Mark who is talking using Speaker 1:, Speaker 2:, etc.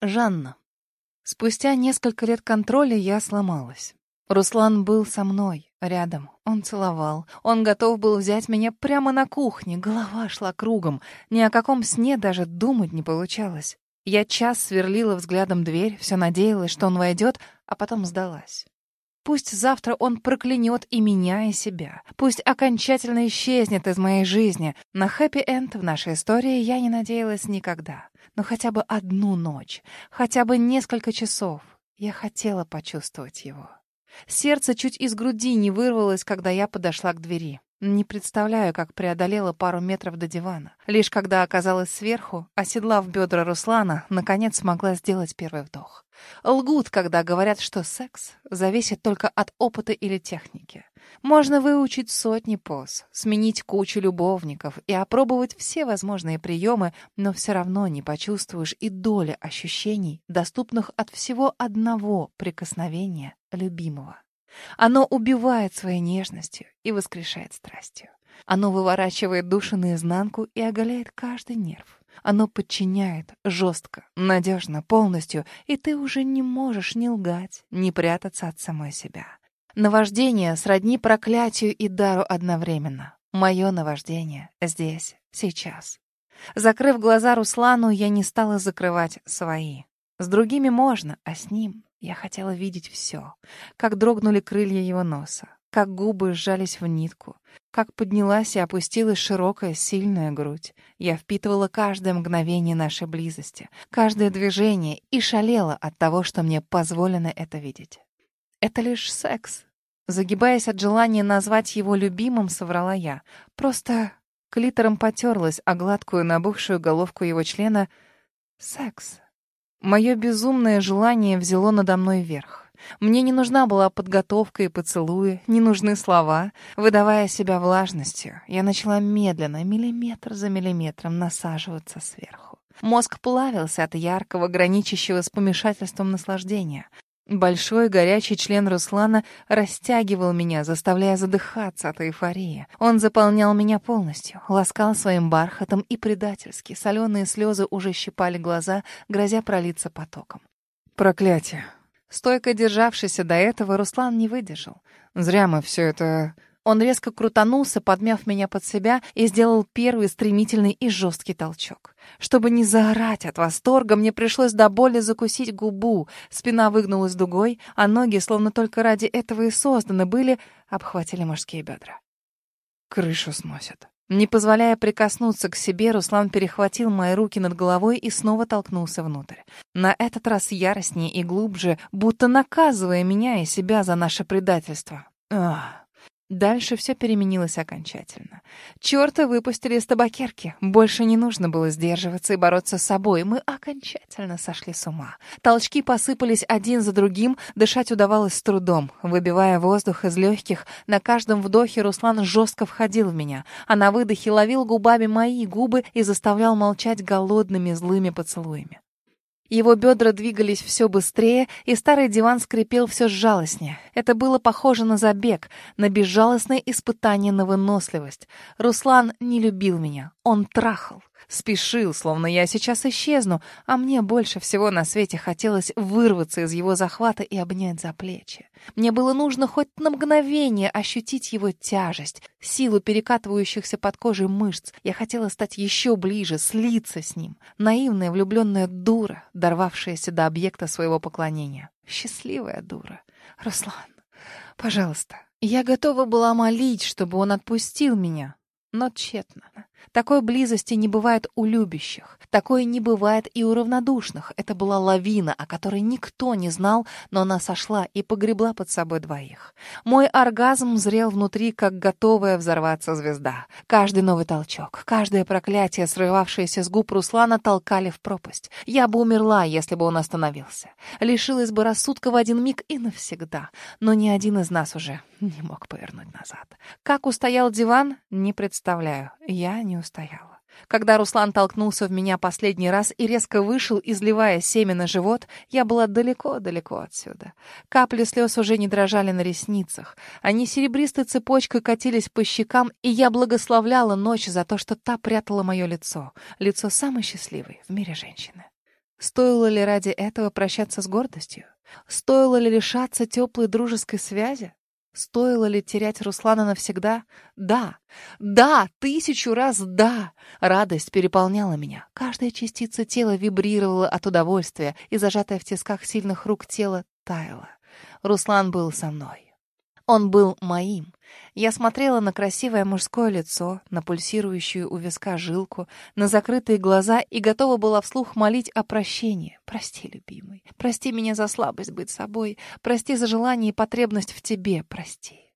Speaker 1: Жанна. Спустя несколько лет контроля я сломалась. Руслан был со мной, рядом. Он целовал. Он готов был взять меня прямо на кухне. Голова шла кругом. Ни о каком сне даже думать не получалось. Я час сверлила взглядом дверь, все надеялась, что он войдет, а потом сдалась. Пусть завтра он проклянет и меня, и себя. Пусть окончательно исчезнет из моей жизни. На хэппи-энд в нашей истории я не надеялась никогда. Но хотя бы одну ночь, хотя бы несколько часов я хотела почувствовать его. Сердце чуть из груди не вырвалось, когда я подошла к двери. Не представляю, как преодолела пару метров до дивана. Лишь когда оказалась сверху, оседлав бедра Руслана, наконец смогла сделать первый вдох. Лгут, когда говорят, что секс зависит только от опыта или техники. Можно выучить сотни поз, сменить кучу любовников и опробовать все возможные приемы, но все равно не почувствуешь и доли ощущений, доступных от всего одного прикосновения любимого. Оно убивает своей нежностью и воскрешает страстью. Оно выворачивает душу наизнанку и оголяет каждый нерв. Оно подчиняет жестко, надежно, полностью, и ты уже не можешь ни лгать, ни прятаться от самой себя. Наваждение сродни проклятию и дару одновременно. Мое наваждение здесь, сейчас. Закрыв глаза Руслану, я не стала закрывать свои. С другими можно, а с ним я хотела видеть все. Как дрогнули крылья его носа, как губы сжались в нитку, как поднялась и опустилась широкая, сильная грудь. Я впитывала каждое мгновение нашей близости, каждое движение и шалела от того, что мне позволено это видеть. Это лишь секс. Загибаясь от желания назвать его любимым, соврала я. Просто клитором потерлась о гладкую набухшую головку его члена. Секс. Мое безумное желание взяло надо мной верх. Мне не нужна была подготовка и поцелуи, не нужны слова. Выдавая себя влажностью, я начала медленно, миллиметр за миллиметром, насаживаться сверху. Мозг плавился от яркого, граничащего с помешательством наслаждения. Большой горячий член Руслана растягивал меня, заставляя задыхаться от эйфории. Он заполнял меня полностью, ласкал своим бархатом и предательски. Соленые слезы уже щипали глаза, грозя пролиться потоком. Проклятие. Стойко державшийся до этого, Руслан не выдержал. Зря мы все это он резко крутанулся, подмяв меня под себя, и сделал первый стремительный и жесткий толчок. Чтобы не заорать от восторга, мне пришлось до боли закусить губу. Спина выгнулась дугой, а ноги, словно только ради этого и созданы были, обхватили мужские бедра. Крышу сносят. Не позволяя прикоснуться к себе, Руслан перехватил мои руки над головой и снова толкнулся внутрь. На этот раз яростнее и глубже, будто наказывая меня и себя за наше предательство. Ах. Дальше все переменилось окончательно. Чёрта выпустили из табакерки. Больше не нужно было сдерживаться и бороться с собой. Мы окончательно сошли с ума. Толчки посыпались один за другим, дышать удавалось с трудом. Выбивая воздух из легких, на каждом вдохе Руслан жестко входил в меня, а на выдохе ловил губами мои губы и заставлял молчать голодными злыми поцелуями. Его бедра двигались все быстрее, и старый диван скрипел все жалостнее. Это было похоже на забег, на безжалостное испытание на выносливость. Руслан не любил меня, он трахал. Спешил, словно я сейчас исчезну, а мне больше всего на свете хотелось вырваться из его захвата и обнять за плечи. Мне было нужно хоть на мгновение ощутить его тяжесть, силу перекатывающихся под кожей мышц. Я хотела стать еще ближе, слиться с ним. Наивная влюбленная дура, дорвавшаяся до объекта своего поклонения. Счастливая дура. Руслан, пожалуйста. Я готова была молить, чтобы он отпустил меня, но тщетно. Такой близости не бывает у любящих. Такое не бывает и у равнодушных. Это была лавина, о которой никто не знал, но она сошла и погребла под собой двоих. Мой оргазм зрел внутри, как готовая взорваться звезда. Каждый новый толчок, каждое проклятие, срывавшееся с губ Руслана, толкали в пропасть. Я бы умерла, если бы он остановился. Лишилась бы рассудка в один миг и навсегда. Но ни один из нас уже не мог повернуть назад. Как устоял диван, не представляю. Я не устояла. Когда Руслан толкнулся в меня последний раз и резко вышел, изливая семя на живот, я была далеко-далеко отсюда. Капли слез уже не дрожали на ресницах. Они серебристой цепочкой катились по щекам, и я благословляла ночь за то, что та прятала мое лицо. Лицо самой счастливой в мире женщины. Стоило ли ради этого прощаться с гордостью? Стоило ли лишаться теплой дружеской связи? Стоило ли терять Руслана навсегда? Да, да, тысячу раз да. Радость переполняла меня. Каждая частица тела вибрировала от удовольствия, и зажатая в тисках сильных рук тело таяла. Руслан был со мной. Он был моим. Я смотрела на красивое мужское лицо, на пульсирующую у виска жилку, на закрытые глаза и готова была вслух молить о прощении. Прости, любимый. Прости меня за слабость быть собой. Прости за желание и потребность в тебе. Прости.